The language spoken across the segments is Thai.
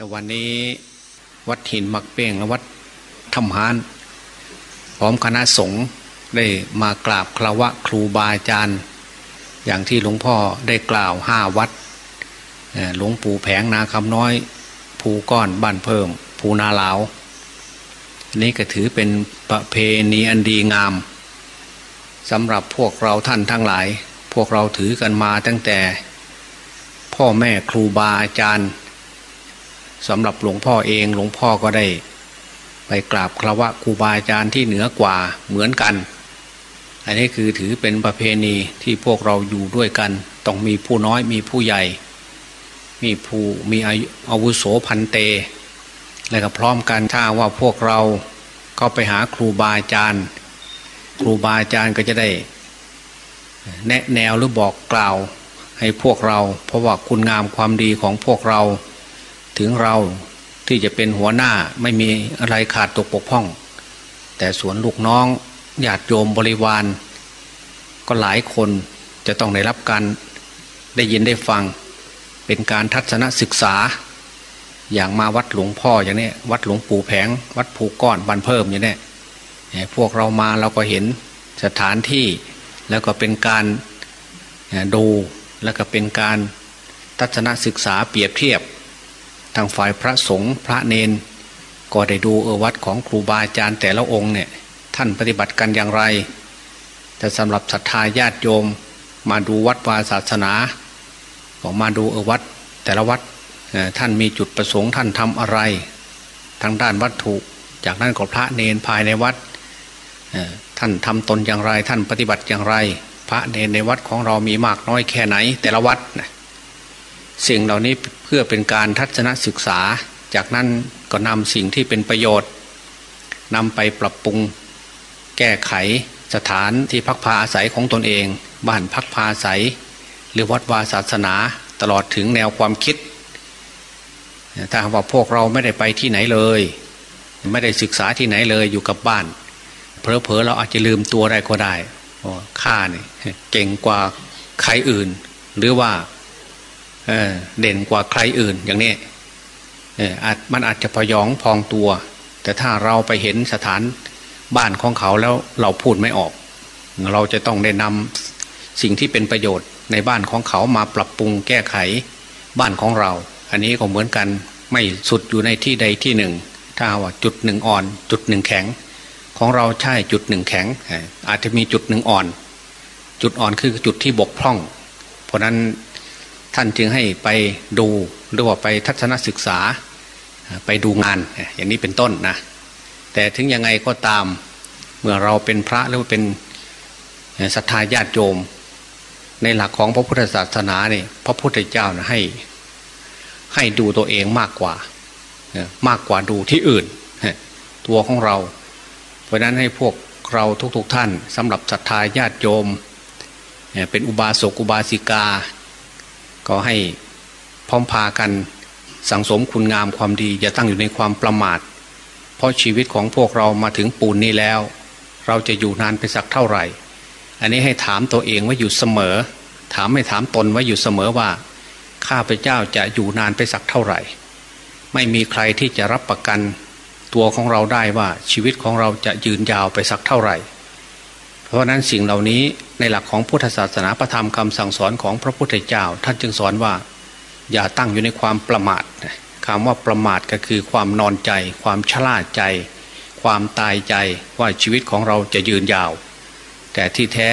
วันนี้วัดหินมักเป้งและวัดธรรมฮานพร้อมคณะสงฆ์ได้มากราบคราวะครูบาอาจารย์ อย่างที่หลวงพ่อได้กล่าวห้าวัดหลวงปู่แผงนาคำน้อย ภูก้อนบ้านเพิ่ม ภูนาลาวนี้ก็ถือเป็นประเพณีอันดีงามสำหรับพวกเราท่านทั้งหลาย พวกเราถือกันมาตั้งแต่ พ่อแม่ครูบาอาจารย์ สำหรับหลวงพ่อเองหลวงพ่อก็ได้ ไปกราบครวะครูบาอาจารย์ที่เหนือกว่าเหมือนกัน อันนี้คือถือเป็นประเพณีที่พวกเราอยู่ด้วยกัน ต้องมีผู้น้อยมีผู้ใหญ่ มีผู้มีอาวุโสพันเต และก็พร้อมกันถ้าว่าพวกเราเข้าไปหาครูบาอาจารย์ ครูบาอาจารย์ก็จะได้ แนะแนวหรือบอกกล่าวให้พวกเรา เพราะว่าคุณงามความดีของพวกเรา ถึงเราที่จะเป็นหัวหน้าไม่มีอะไรขาดตกปกพ่อง แต่ส่วนลูกน้องญาติโยมบริวาร ก็หลายคนจะต้องได้รับการได้ยินได้ฟัง เป็นการทัศนศึกษา อย่างมาวัดหลวงพ่ออย่างนี้วัดหลวงปู่แผง วัดผูก้อนบันเพิ่มอย่างนี้พวกเรามาเราก็เห็นสถานที่แล้วก็เป็นการดูแล้วก็เป็นการทัศนศึกษาเปรียบเทียบ ทางฝ่ายพระสงฆ์พระเนน ก็ได้ดูเอวัดของครูบาอาจารย์แต่ละองค์เนี่ยท่านปฏิบัติกันอย่างไร แต่สำหรับศรัทธาญาติโยม มาดูวัดวาศาสนา ก็มาดูเอวัดแต่ละวัดท่านมีจุดประสงค์ท่านทำอะไร ทางด้านวัตถุ จากนั้นก็พระเนนภายในวัดท่านทำตนอย่างไร ท่านปฏิบัติอย่างไร พระเนนในวัดของเรามีมากน้อยแค่ไหน แต่ละวัด สิ่งเหล่านี้เพื่อเป็นการทัศนศึกษา จากนั้นก็นำสิ่งที่เป็นประโยชน์นำไปปรับปรุง แก้ไขสถานที่พักพาอาศัยของตนเอง บ้านพักพาอาศัย หรือวัดวาศาสนาตลอดถึงแนวความคิด ถ้าว่าพวกเราไม่ได้ไปที่ไหนเลย ไม่ได้ศึกษาที่ไหนเลยอยู่กับบ้านเพลอๆเราอาจจะลืมตัวได้ก็ได้ข้าเนี่ยเก่งกว่าใครอื่น หรือว่า เด่นกว่าใครอื่นอย่างนี้อาจมันอาจจะพยองพองตัว แต่ถ้าเราไปเห็นสถานบ้านของเขาแล้วเราพูดไม่ออก เราจะต้องได้นำสิ่งที่เป็นประโยชน์ในบ้านของเขามาปรับปรุงแก้ไขบ้านของเรา อันนี้ก็เหมือนกันไม่สุดอยู่ในที่ใดที่หนึ่ง ถ้าว่าจุดหนึ่งอ่อน จุดหนึ่งแข็ง ของเราใช่จุดหนึ่งแข็ง อาจจะมีจุดหนึ่งอ่อน จุดอ่อนคือจุดที่บกพร่อง เพราะนั้น ท่านจึงให้ไปดูหรือว่าไปทัศนศึกษาไปดูงานอย่างนี้เป็นต้นนะแต่ถึงยังไงก็ตามเมื่อเราเป็นพระหรือว่าเป็นศรัทธาญาติโยม ในหลักของพระพุทธศาสนาเนี่ยพระพุทธเจ้านะให้ให้ดูตัวเองมากกว่ามากกว่าดูที่อื่น ตัวของเรา เพราะนั้นให้พวกเราทุกๆทท่านสำหรับศรัทธาญาติโยม เป็นอุบาสกอุบาสิกา ก็ให้พร้อมพากันสังสมคุณงามความดี อย่าตั้งอยู่ในความประมาท เพราะชีวิตของพวกเรามาถึงปูนนี้แล้ว เราจะอยู่นานไปสักเท่าไหร่ อันนี้ให้ถามตัวเองไว่าอยู่เสมอ ถามไม่ถามตนไว่าอยู่เสมอว่า ข้าพเจ้าจะอยู่นานไปสักเท่าไหร่ ไม่มีใครที่จะรับประกัน ตัวของเราได้ว่าชีวิตของเราจะยืนยาวไปสักเท่าไหร่ เพราะนั้นสิ่งเหล่านี้ในหลักของพุทธศาสนาประธรรมคำสั่งสอนของพระพุทธเจ้า ท่านจึงสอนว่า อย่าตั้งอยู่ในความประมาทคำว่าประมาทก็คือความนอนใจ ความชราใจ ความตายใจว่าชีวิตของเราจะยืนยาว แต่ที่แท้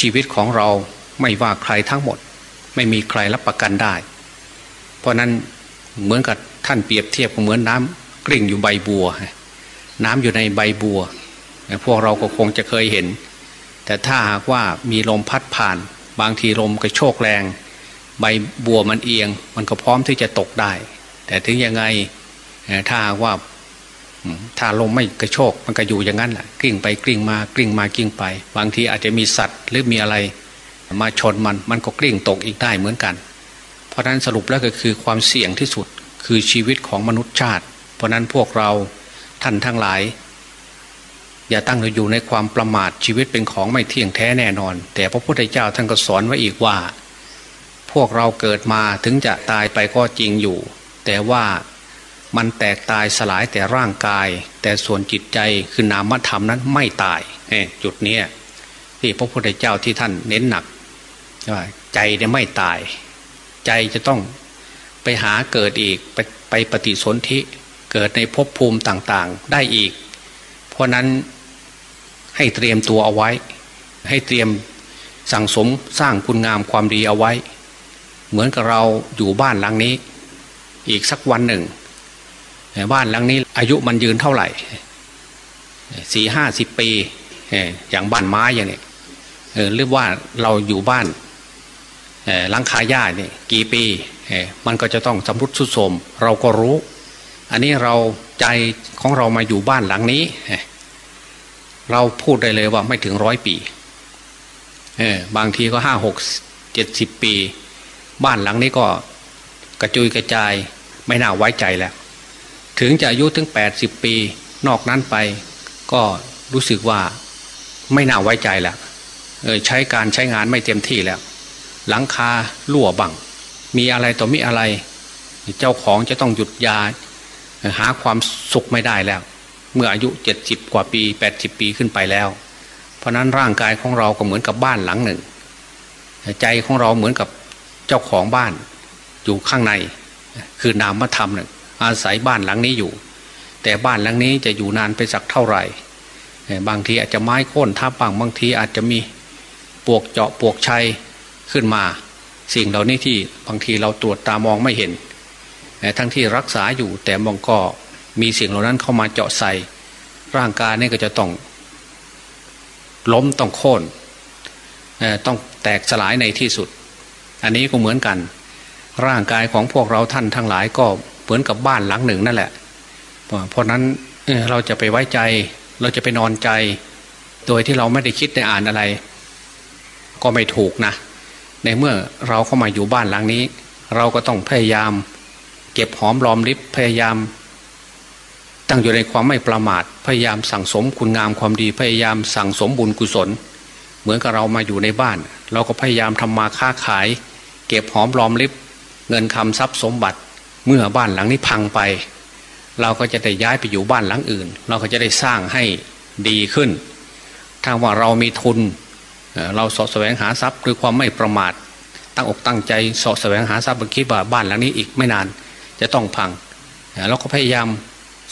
ชีวิตของเราไม่ว่าใครทั้งหมด ไม่มีใครรับประกันได้ เพราะนั้นเหมือนกับท่านเปรียบเทียบเหมือนน้ำกลิ่งอยู่ใบบัว น้ำอยู่ในใบบัว พวกเราก็คงจะเคยเห็น แต่ถ้าหากว่ามีลมพัดผ่าน บางทีลมกระโชกแรง ใบบัวมันเอียง มันก็พร้อมที่จะตกได้ แต่ถึงยังไงถ้าว่าถ้าลมไม่กระโชกมันก็อยู่อย่างนั้นแหละกลิ้งไปกลิ้งมากลิ้งมากลิ้งไป บางทีอาจจะมีสัตว์หรือมีอะไร มาชนมันมันก็กลิ้งตกอีกได้เหมือนกัน เพราะนั้นสรุปแล้วก็คือความเสี่ยงที่สุดคือชีวิตของมนุษย์ชาติ เพราะนั้นพวกเราท่านทั้งหลาย อย่าตั้งอยู่ในความประมาทชีวิตเป็นของไม่เที่ยงแท้แน่นอน แต่พระพุทธเจ้าท่านก็สอนไว้อีกว่า พวกเราเกิดมาถึงจะตายไปก็จริงอยู่ แต่ว่ามันแตกตายสลายแต่ร่างกาย แต่ส่วนจิตใจคือนามธรรมนั้นไม่ตายจุดนี้ที่พระพุทธเจ้าที่ท่านเน้นหนักว่าใจเนี่ยไม่ตาย ใจจะต้องไปหาเกิดอีกไปไปปฏิสนธิเกิดในภพภูมิต่างๆ ได้อีก เพราะนั้น ให้เตรียมตัวเอาไว้ ให้เตรียมสั่งสมสร้างคุณงามความดีเอาไว้ เหมือนกับเราอยู่บ้านหลังนี้ อีกสักวันหนึ่ง บ้านหลังนี้อายุมันยืนเท่าไหร่สี่ห้าสิบปีอย่างบ้านไม้อย่างนี้หรือว่าเราอยู่บ้านหลังคาหญ้าเนี่ยกี่ปีมันก็จะต้องสำรุดสุดโทมเราก็รู้ อันนี้เราใจของเรามาอยู่บ้านหลังนี้ เราพูดได้เลยว่าไม่ถึงร้อยปีเออบางทีก็ห้าหกเจ็ดสิบปี บ้านหลังนี้ก็กระจุยกระจายไม่น่าไว้ใจแล้ว ถึงจะอายุถึงแปดสิบปี นอกนั้นไป ก็รู้สึกว่าไม่น่าไว้ใจแล้วใช้การใช้งานไม่เต็มที่แล้ว หลังคารั่วบัง มีอะไรต่อมีอะไร เจ้าของจะต้องหยุดยา หาความสุขไม่ได้แล้ว เมื่ออายุเจ็ดสิบกว่าปีแปดสิบปีขึ้นไปแล้ว เพราะนั้นร่างกายของเราก็เหมือนกับบ้านหลังหนึ่ง ใจของเราเหมือนกับเจ้าของบ้าน อยู่ข้างใน คือนามธรรมหนึ่งอาศัยบ้านหลังนี้อยู่ แต่บ้านหลังนี้จะอยู่นานไปสักเท่าไหร่ บางทีอาจจะไม้โค่นทับบางบางทีอาจจะมีปวกเจาะปวกชัยขึ้นมา สิ่งเหล่านี้ที่บางทีเราตรวจตามองไม่เห็น ทั้งที่รักษาอยู่แต่มองก็ มีสิ่งเหล่านั้นเข้ามาเจาะใส่ ร่างกายนี่ก็จะต้องล้มต้องโค่นต้องแตกสลายในที่สุด อันนี้ก็เหมือนกัน ร่างกายของพวกเราท่านทั้งหลายก็เหมือนกับบ้านหลังหนึ่งนั่นแหละ เพราะนั้นเราจะไปไว้ใจ เราจะไปนอนใจ โดยที่เราไม่ได้คิดได้อ่านอะไร ก็ไม่ถูกนะ ในเมื่อเราเข้ามาอยู่บ้านหลังนี้ เราก็ต้องพยายาม เก็บหอมรอมริบพยายาม ตั้งอยู่ในความไม่ประมาท พยายามสั่งสมคุณงามความดี พยายามสั่งสมบุญกุศล เหมือนกับเรามาอยู่ในบ้าน เราก็พยายามทำมาค้าขาย เก็บหอมรอมริบเงินคำทรัพย์สมบัติ เมื่อบ้านหลังนี้พังไป เราก็จะได้ย้ายไปอยู่บ้านหลังอื่น เราก็จะได้สร้างให้ดีขึ้น ถ้าว่าเรามีทุน เราสาะแสวงหาทรัพย์คือความไม่ประมาท ตั้งอกตั้งใจสาะแสวงหาทรัพย์คิดว่าบ้านหลังนี้อีกไม่นาน จะต้องพังเราก็พยายาม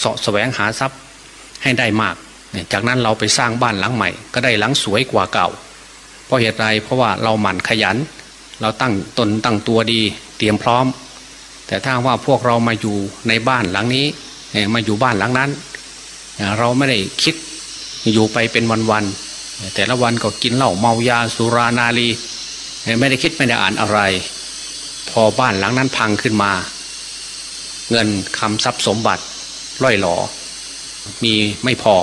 สาะแสวงหาทรัพย์ให้ได้มาก จากนั้นเราไปสร้างบ้านหลังใหม่ ก็ได้หลังสวยกว่าเก่า เพราะเหตุไรเพราะว่าเราหมั่นขยัน เราตั้งตนตั้งตัวดี เตรียมพร้อม แต่ถ้าว่าพวกเรามาอยู่ในบ้านหลังนี้มาอยู่บ้านหลังนั้น เราไม่ได้คิดอยู่ไปเป็นวันๆแต่ละวันก็กินเหล้าเมายาสุรานารีไม่ได้คิดไม่ได้อ่านอะไร พอบ้านหลังนั้นพังขึ้นมา เงินคำทรัพย์สมบัติ ล่อยหลอ มีไม่พอ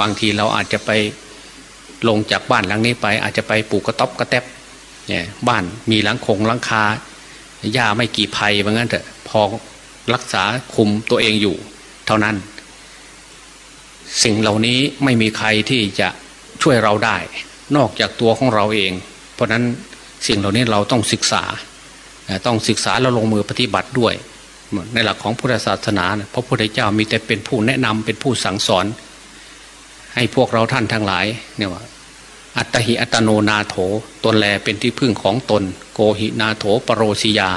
บางทีเราอาจจะไปลงจากบ้านหลังนี้ไป อาจจะไปปลูกกระต๊อบกระแทบเนี่ยบ้านมีหลังคงหลังคาหญ้าไม่กี่ภัยว่างั้นเถอะพอรักษาคุมตัวเองอยู่ เท่านั้น สิ่งเหล่านี้ไม่มีใครที่จะช่วยเราได้ นอกจากตัวของเราเอง เพราะนั้นสิ่งเหล่านี้เราต้องศึกษา ต้องศึกษาแล้วลงมือปฏิบัติด้วย ในหลักของพุทธศาสนาพระพุทธเจ้ามีแต่เป็นผู้แนะนำเป็นผู้สั่งสอน ให้พวกเราท่านทั้งหลายเนี่ยว่า อัตหิอัตโนนาโถตนแลเป็นที่พึ่งของตน โกหินาโถปรโรสิยา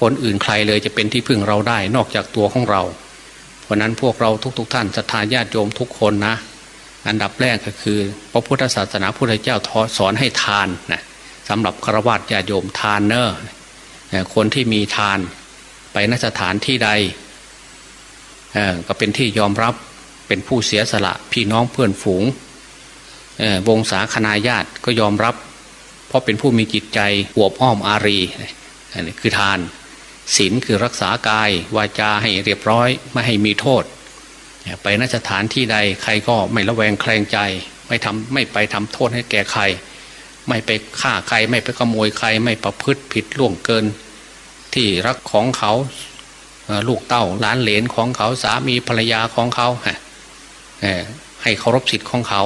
คนอื่นใครเลยจะเป็นที่พึ่งเราได้นอกจากตัวของเรา เพราะนั้นพวกเราทุกๆทท่านศรัทธาญาติโยมทุกคนนะ อันดับแรกก็คือ พระพุทธศาสนาพุทธเจ้าทอสอนให้ทานนะสำหรับฆราวาสญาโยมทานเนอร์คนที่มีทาน ไปนสถานที่ใดก็เป็นที่ยอมรับเป็นผู้เสียสละพี่น้องเพื่อนฝูงวงศาคณาญาติก็ยอมรับ เพราะเป็นผู้มีจิตใจหวบอ้อมอารีอันนี้คือทานศีลคือรักษากายวาจาให้เรียบร้อยไม่ให้มีโทษ ไปนสถานที่ใดใครก็ไม่ระแวงแคลงใจ ไม่ทำไม่ไปทำโทษให้แก่ใคร ไม่ไปฆ่าใครไม่ไปขโมยใคร ไม่ประพฤติผิดล่วงเกิน ที่รักของเขาลูกเต้าหลานเหลนของเขาสามีภรรยาของเขาให้เคารพสิทธิ์ของเขา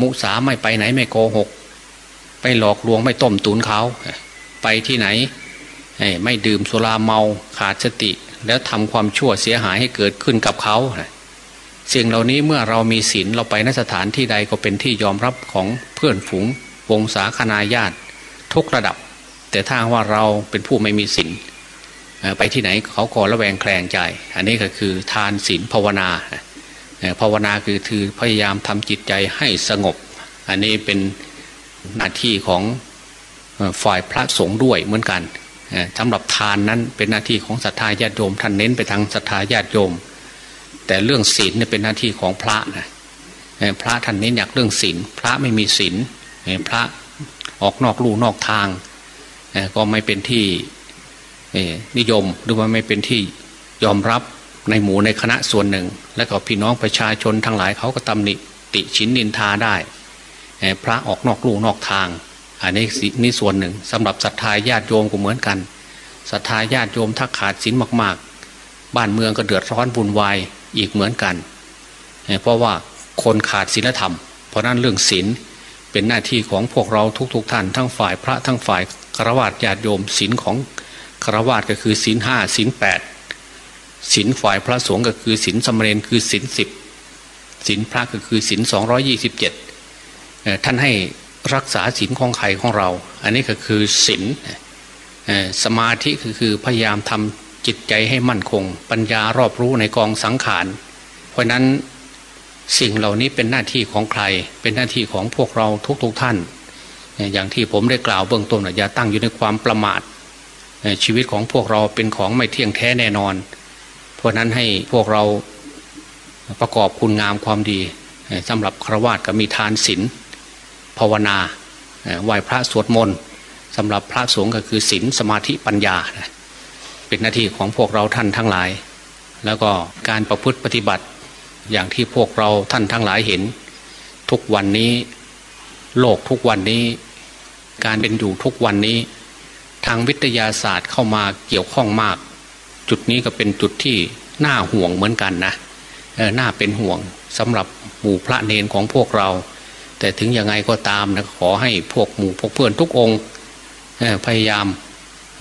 มุสาไม่ไปไหนไม่โกหก ไปหลอกลวงไม่ต้มตุนเขา ไปที่ไหนไม่ดื่มสุราเมาขาดสติ แล้วทำความชั่วเสียหายให้เกิดขึ้นกับเขาสิ่งเหล่านี้เมื่อเรามีศีลเราไปนสถานที่ใดก็เป็นที่ยอมรับของเพื่อนฝูงวงศาคณาญาติ ทุกระดับ แต่ถ้าว่าเราเป็นผู้ไม่มีศีลไปที่ไหนเขาก็ระแวงแคลงใจ อันนี้ก็คือทานศีลภาวนาภาวนาคือคือพยายามทำจิตใจให้สงบ อันนี้เป็นหน้าที่ของฝ่ายพระสงฆ์ด้วยเหมือนกันสำหรับทานนั้นเป็นหน้าที่ของศรัทธาญาติโยมท่านเน้นไปทางศรัทธาญาติโยม แต่เรื่องศีลเนี่ยเป็นหน้าที่ของพระนะพระท่านเน้นอยากเรื่องศีลพระไม่มีศีลพระออกนอกลู่นอกทาง ก็ไม่เป็นที่นิยมหรือว่าไม่เป็นที่ยอมรับในหมู่ในคณะส่วนหนึ่ง และก็พี่น้องประชาชนทั้งหลายเขาก็ตำหนิติชินนินทาได้ พระออกนอกลู่นอกทาง อันนี้นี่ส่วนหนึ่งสำหรับศรัทธาญาติโยมก็เหมือนกันศรัทธาญาติโยมถ้าขาดศีลมาก ๆ บ้านเมืองก็เดือดร้อนบุญวายอีกเหมือนกัน เพราะว่าคนขาดศีลธรรม เพราะนั้นเรื่องศีลเป็นหน้าที่ของพวกเราทุกๆทท่านทั้งฝ่ายพระทั้งฝ่าย ฆรวาสญาติโยมศีลของฆรวาสก็คือศีลห้าศีลแปดศีลฝ่ายพระสงฆ์ก็คือศีลสมเณรคือศีลสิบศีลพระก็คือศีลสองยี่สิบเจ็ดท่านให้รักษาศีลของใครของเรา อันนี้ก็คือศีลสมาธิก็คือพยายามทำจิตใจให้มั่นคง ปัญญารอบรู้ในกองสังขาร เพราะนั้นสิ่งเหล่านี้เป็นหน้าที่ของใคร เป็นหน้าที่ของพวกเราทุกๆทท่าน อย่างที่ผมได้กล่าวเบื้องต้นอย่าตั้งอยู่ในความประมาทชีวิตของพวกเราเป็นของไม่เที่ยงแท้แน่นอน เพราะนั้นให้พวกเราประกอบคุณงามความดีสำหรับครวาสก็มีทานศีลภาวนาไหว้พระสวดมนต์สำหรับพระสงฆ์ก็คือศีลสมาธิปัญญา เป็นหน้าที่ของพวกเราท่านทั้งหลาย แล้วก็การประพฤติปฏิบัติอย่างที่พวกเราท่านทั้งหลายเห็น ทุกวันนี้โลกทุกวันนี้ การเป็นอยู่ทุกวันนี้ ทางวิทยาศาสตร์เข้ามาเกี่ยวข้องมาก จุดนี้ก็เป็นจุดที่น่าห่วงเหมือนกันนะน่าเป็นห่วงสำหรับหมู่พระเนนของพวกเรา แต่ถึงยังไงก็ตามนะขอให้พวกหมู่พวกเพื่อนทุกองค์พยายาม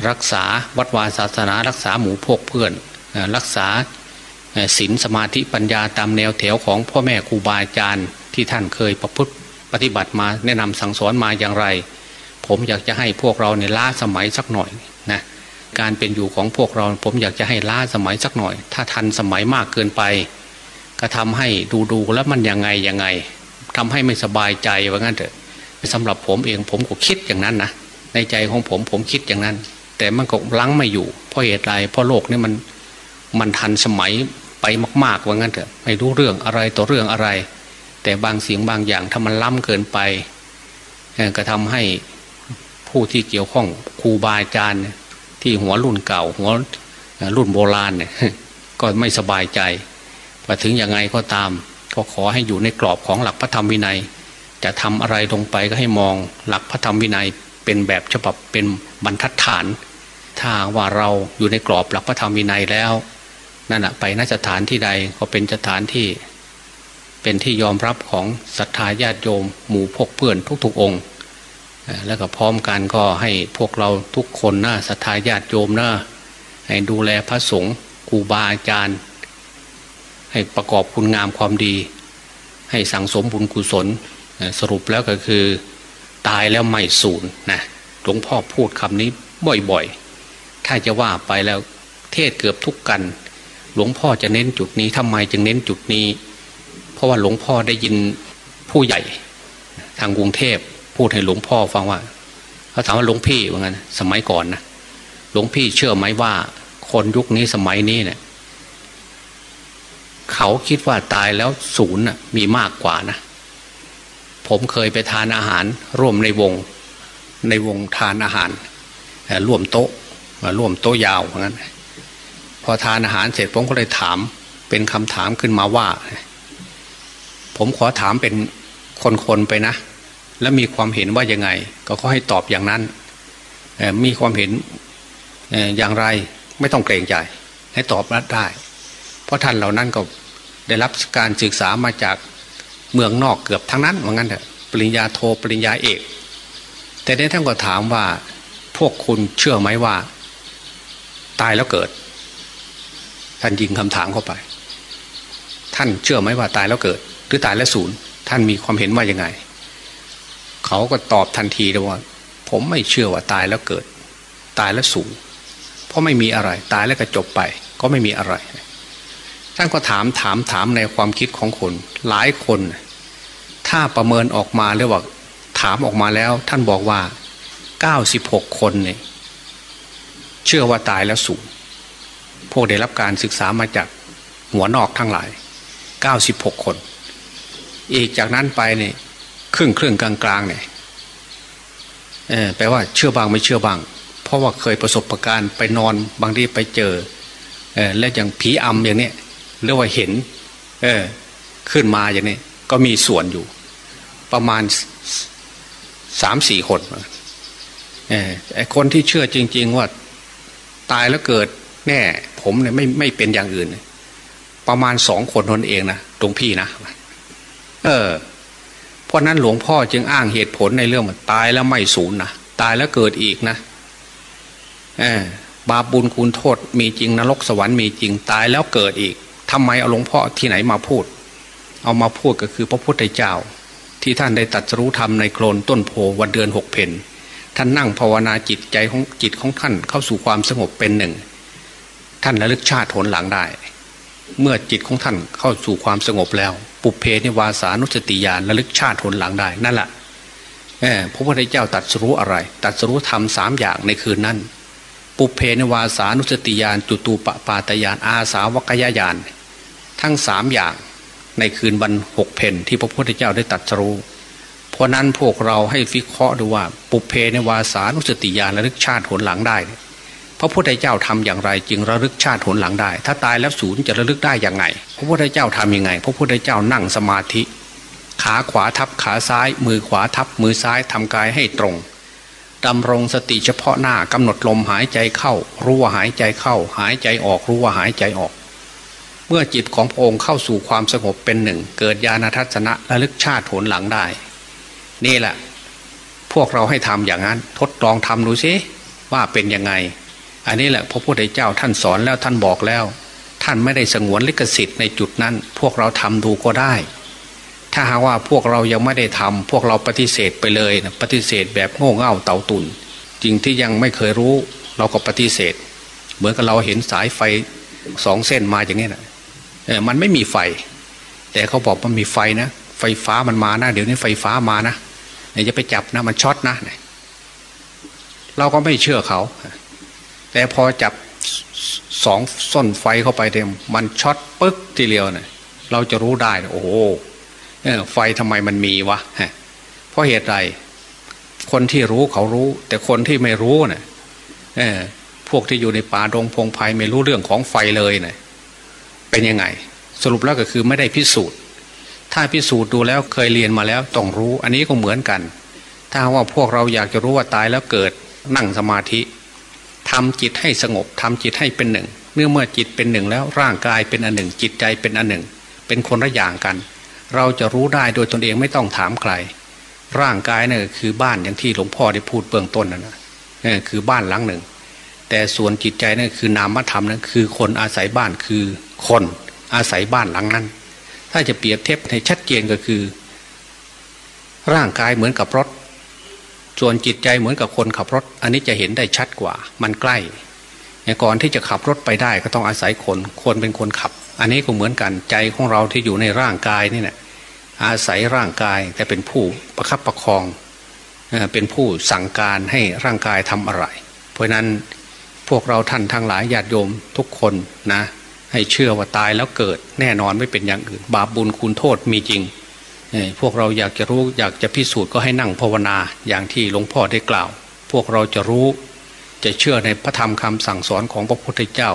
รักษาวัดวาศาสนา รักษาหมู่พวกเพื่อนรักษาศีลสมาธิปัญญาตามแนวแถวของพ่อแม่ครูบาอาจารย์ที่ท่านเคยประพฤติปฏิบัติมาแนะนำสั่งสอนมาอย่างไร ผมอยากจะให้พวกเราเนี่ยล้าสมัยสักหน่อยนะการเป็นอยู่ของพวกเราผมอยากจะให้ล้าสมัยสักหน่อย ถ้าทันสมัยมากเกินไป ก็ทำให้ดูดูแล้วมันยังไงยังไงทำให้ไม่สบายใจว่างั้นเถอะสำหรับผมเองผมก็คิดอย่างนั้นนะในใจของผมผมคิดอย่างนั้น แต่มันก็ลังไม่อยู่เพราะเหตุไรเพราะโลกนี่มันมันทันสมัยไปมากๆว่างั้นเถอะไม่รู้เรื่องอะไรต่อเรื่องอะไร แต่บางเสียงบางอย่างถ้ามันล้ำเกินไปก็ทำให้ ผู้ที่เกี่ยวข้องครูบาอาจารย์ที่หัวรุ่นเก่า หัวรุ่นโบราณเนี่ยก็ไม่สบายใจพอถึงยังไงก็ตาม ก็ขอให้อยู่ในกรอบของหลักพระธรรมวินัย จะทำอะไรลงไปก็ให้มองหลักพระธรรมวินัยเป็นแบบฉบับเป็นบรรทัดฐาน ถ้าว่าเราอยู่ในกรอบหลักพระธรรมวินัยแล้วนั่นแหะไปนสถานที่ใดก็เป็นสถานที่ เป็นที่ยอมรับของศรัทธาญาติโยม หมู่พกเพื่อนทุกๆองค์ แล้วก็พร้อมกันก็ให้พวกเราทุกคนนะศรัทธาญาติโยมนะให้ดูแลพระสงฆ์ครูบาอาจารย์ ให้ประกอบคุณงามความดี ให้สั่งสมบุญกุศลสรุปแล้วก็คือ ตายแล้วไม่สูญนะหลวงพ่อพูดคำนี้บ่อยๆ ถ้าจะว่าไปแล้วเทศเกือบทุกกัน หลวงพ่อจะเน้นจุดนี้ทำไมจึงเน้นจุดนี้ เพราะว่าหลวงพ่อได้ยินผู้ใหญ่ทางกรุงเทพ พูดให้หลวงพ่อฟังว่าเขาถามว่าหลวงพี่ว่างั้นสมัยก่อนนะหลวงพี่เชื่อไหมว่า คนยุคนี้สมัยนี้เนี่ยเขาคิดว่าตายแล้วศูนย์มีมากกว่านะ ผมเคยไปทานอาหารร่วมในวง ในวงทานอาหารร่วมโต๊ะร่วมโต๊ะยาวอย่างนั้นพอทานอาหารเสร็จผมก็เลยถาม เป็นคำถามขึ้นมาว่า ผมขอถามเป็นคนๆไปนะ แล้วมีความเห็นว่ายังไง ก็ขอให้ตอบอย่างนั้น มีความเห็นอย่างไรไม่ต้องเกรงใจ ให้ตอบได้ เพราะท่านเหล่านั้นก็ได้รับการศึกษามาจากเมืองนอกเกือบทั้งนั้นว่างั้นเถอะปริญญาโทปริญญาเอก แต่ในท่านก็ถามว่าพวกคุณเชื่อไหมว่า ตายแล้วเกิด ท่านยิงคำถามเข้าไป ท่านเชื่อไหมว่าตายแล้วเกิด หรือตายแล้วศูนย์ท่านมีความเห็นว่ายังไง เขาก็ตอบทันทีเลยว่า ผมไม่เชื่อว่าตายแล้วเกิด ตายแล้วศูนย์เพราะไม่มีอะไร ตายแล้วก็จบไป ก็ไม่มีอะไร ท่านก็ถามถามถามในความคิดของคน หลายคน ถ้าประเมินออกมาหรือว่าถามออกมาแล้ว ท่านบอกว่าเก้าสิบหกคนเนี่ยเชื่อว่าตายแล้วสูงพวกได้รับการศึกษามาจากหัวนอกทั้งหลายเก้าสิบหกคน อีกจากนั้นไปเนี่ย ครึ่งครึ่งกลางกลางเนี่ยแปลว่าเชื่อบางไม่เชื่อบาง เพราะว่าเคยประสบประการไปนอนบางทีไปเจอเออและอย่างผีอำอย่างนี้เรียกว่าเห็น เออ ขึ้นมาอย่างนี้ก็มีส่วนอยู่ ประมาณสามสี่คนเออไอคนที่เชื่อจริง ๆ ว่า ตายแล้วเกิดแน่ ผมเนี่ยไม่ไม่เป็นอย่างอื่น ประมาณสองคนนนเองนะตรงพี่นะ เออ ราะนั้นหลวงพ่อจึงอ้างเหตุผลในเรื่องว่าตายแล้วไม่สูญนะตายแล้วเกิดอีกนะบาปบุญคุณโทษมีจริงนรกสวรรค์มีจริงตายแล้วเกิดอีกทำไมเอาหลวงพ่อที่ไหนมาพูด เอามาพูดก็คือพระพุทธเจ้า ที่ท่านได้ตัดรู้ธรรมในโคลนต้นโพวันเดือนหกเพนท่านนั่งภาวนาจิตใจของจิตของท่านเข้าสู่ความสงบเป็นหนึ่ง ท่านระลึกชาติผลหลังได้ เมื่อจิตของท่านเข้าสู่ความสงบแล้ว ปุเพนิวาสานุสติญาณระลึกชาติผลหลังได้นั่นแหละพระพุทธเจ้าตัดสรู้อะไร ตัดสรู้ทำสามอย่างในคืนนั้น ปุเพนิวาสานุสติญาณจุตูปปาตญาณอาสาวกยญาณทั้งสามอย่างในคืนวันหกเพนที่พระพุทธเจ้าได้ตัดสรู้ เพราะนั้นพวกเราให้ฟิเคราะห์ดูว่า ปุเพในวาสานุสติญาณระลึกชาติผลหลังได้ ระพุทธเจ้าทำอย่างไร จึงระลึกชาติผลหลังได้ ถ้าตายแล้วศูนย์จะระลึกได้อย่างไง พระพุทธเจ้าทํำยังไง พระพุทธเจ้านั่งสมาธิ ขาขวาทับขาซ้าย มือขวาทับมือซ้ายทำกายให้ตรงดำรงสติเฉพาะหน้ากำหนดลมหายใจเข้า รู้ว่าหายใจเข้า หายใจออกรู้ว่าหายใจออก เมื่อจิตของพระองค์เข้าสู่ความสงบเป็นหนึ่ง เกิดญาณทัศนะระลึกชาติผลหลังได้ นี่แหละ พวกเราให้ทำอย่างนั้น ทดลองทำดูซิว่าเป็นยังไง อันนี้แหละพระพุทธเจ้าท่านสอนแล้วท่านบอกแล้ว ท่านไม่ได้สงวนลิขสิทธิ์ในจุดนั้น พวกเราทำดูก็ได้ ถ้าหากว่าพวกเรายังไม่ได้ทำพวกเราปฏิเสธไปเลยนะปฏิเสธแบบโง่เง่าเต่าตุนจริงที่ยังไม่เคยรู้ เราก็ปฏิเสธ เหมือนกับเราเห็นสายไฟสองเส้นมาอย่างนี้นะเออมันไม่มีไฟ แต่เขาบอกมันมีไฟนะไฟฟ้ามันมานะเดี๋ยวนี้ไฟฟ้ามานะเนี่ยจะไปจับนะมันช็อตนะเราก็ไม่เชื่อเขา แต่พอจับสองส้นไฟเข้าไปเต็มมันช็อตปึ๊กทีเดียวเนะี่ยเราจะรู้ได้ โอ้โหไฟทำไมมันมีวะเพราะเหตุใดคนที่รู้เขารู้ แต่คนที่ไม่รู้เนะ่ยพวกที่อยู่ในป่าดงพงไพ่ไม่รู้เรื่องของไฟเลยเนะี่ยเป็นยังไง สรุปแล้วก็คือไม่ได้พิสูจน์ ถ้าพิสูจน์ดูแล้วเคยเรียนมาแล้วต้องรู้ อันนี้ก็เหมือนกัน ถ้าว่าพวกเราอยากจะรู้ว่าตายแล้วเกิดนั่งสมาธิ ทำจิตให้สงบทำจิตให้เป็นหนึ่ง เมื่อเมื่อจิตเป็นหนึ่งแล้วร่างกายเป็นอันหนึ่ง จิตใจเป็นอันหนึ่ง เป็นคนละอย่างกัน เราจะรู้ได้โดยตนเองไม่ต้องถามใคร ร่างกายนี่คือบ้านอย่างที่หลวงพ่อได้พูดเบื้องต้นนะนะนี่คือบ้านหลังหนึ่ง แต่ส่วนจิตใจนั่นคือนามธรรมนั่นคือคนอาศัยบ้านคือคนอาศัยบ้านหลังนั้น ถ้าจะเปรียบเทียบให้ชัดเจนก็คือ ร่างกายเหมือนกับรถ ส่วนจิตใจเหมือนกับคนขับรถ อันนี้จะเห็นได้ชัดกว่า มันใกล้ก่อนที่จะขับรถไปได้ก็ต้องอาศัยคนคนเป็นคนขับ อันนี้ก็เหมือนกันใจของเราที่อยู่ในร่างกายนี่แหละอาศัยร่างกายแต่เป็นผู้ประคับประคองเป็นผู้สั่งการให้ร่างกายทำอะไร เพราะนั้นพวกเราท่านทั้งหลายญาติโยมทุกคนนะ ให้เชื่อว่าตายแล้วเกิดแน่นอนไม่เป็นอย่างอื่น บาปบุญคุณโทษมีจริง พวกเราอยากจะรู้อยากจะพิสูจน์ก็ให้นั่งภาวนาอย่างที่หลวงพ่อได้กล่าว พวกเราจะรู้จะเชื่อในพระธรรมคำสั่งสอนของพระพุทธเจ้า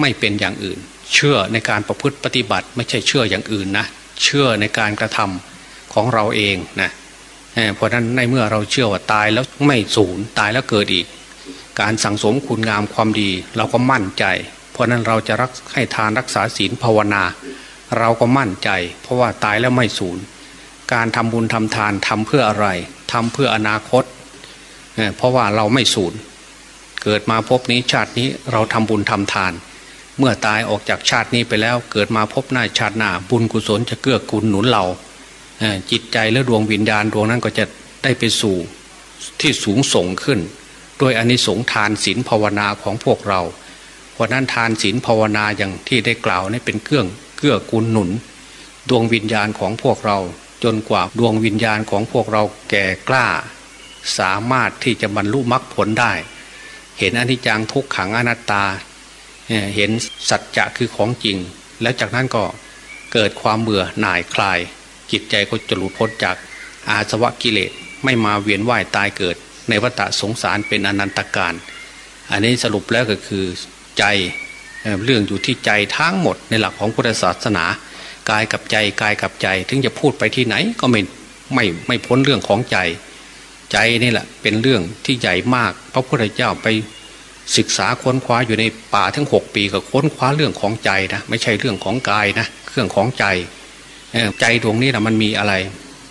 ไม่เป็นอย่างอื่น เชื่อในการประพฤติปฏิบัติไม่ใช่เชื่ออย่างอื่นนะเชื่อในการกระทำของเราเองนะเพราะนั้นในเมื่อเราเชื่อว่าตายแล้วไม่สูญตายแล้วเกิดอีก การสั่งสมคุณงามความดีเราก็มั่นใจ เพราะนั้นเราจะรักให้ทานรักษาศีลภาวนา เราก็มั่นใจ เพราะว่าตายแล้วไม่สูญ การทำบุญทำทานทำเพื่ออะไรทำเพื่ออนาคต เพราะว่าเราไม่สูญเกิดมาพบนี้ชาตินี้เราทำบุญทำทาน เมื่อตายออกจากชาตินี้ไปแล้ว เกิดมาพบหน้าชาติหน้าบุญกุศลจะเกื้อกูลหนุนเราจิตใจและดวงวิญญาณดวงนั้นก็จะได้ไปสู่ที่สูงส่งขึ้นโดยอนิสงทานศีลภาวนาของพวกเราเพราะนั้นทานศีลภาวนาอย่างที่ได้กล่าวนี่เป็นเครื่องเกื้อกูลหนุน ดวงวิญญาณของพวกเรา จนกว่าดวงวิญญาณของพวกเราแก่กล้า สามารถที่จะบรรลุมรรคผลได้ เห็นอนิจจังทุกขังอนัตตา เห็นสัจจะคือของจริง แล้วจากนั้นก็เกิดความเบื่อหน่ายคลาย จิตใจก็จะหลุดพ้นจากอาสวะกิเลสไม่มาเวียนว่ายตายเกิด ในวัฏสงสารเป็นอนันตการ อันนี้สรุปแล้วก็คือใจเรื่องอยู่ที่ใจทั้งหมดในหลักของพุทธศาสนา กายกับใจกายกับใจ ถึงจะพูดไปที่ไหนก็ไม่ไม่ไม่พ้นเรื่องของใจ ใจนี่แหละเป็นเรื่องที่ใหญ่มาก พระพุทธเจ้าไปศึกษาค้นคว้าอยู่ในป่าทั้งหกปีก็ค้นคว้าเรื่องของใจนะไม่ใช่เรื่องของกายนะเรื่องของใจใจดวงนี้นะมันมีอะไร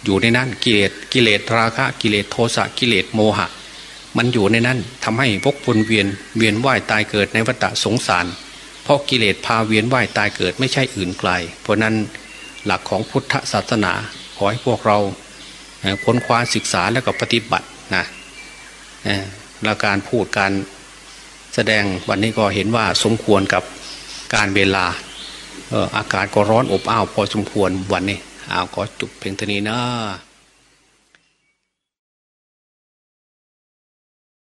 อยู่ในนั้นกิเลสกิเลสราคะกิเลสโทสะกิเลสโมหะ มันอยู่ในนั้นทำให้พกวนเวียนเวียนว่ายตายเกิดในวัฏสงสาร เพราะกิเลสพาเวียนว่ายตายเกิดไม่ใช่อื่นไกล เพราะนั้นหลักของพุทธศาสนาขอให้พวกเราค้นคว้าศึกษาแล้วก็ปฏิบัตินะแล้วการพูดการแสดงวันนี้ก็เห็นว่าสมควรกับการเวลาอากาศก็ร้อนอบอ้าวพอสมควรวันนี้เอาวก็จุดเพียงเท่านี้นะ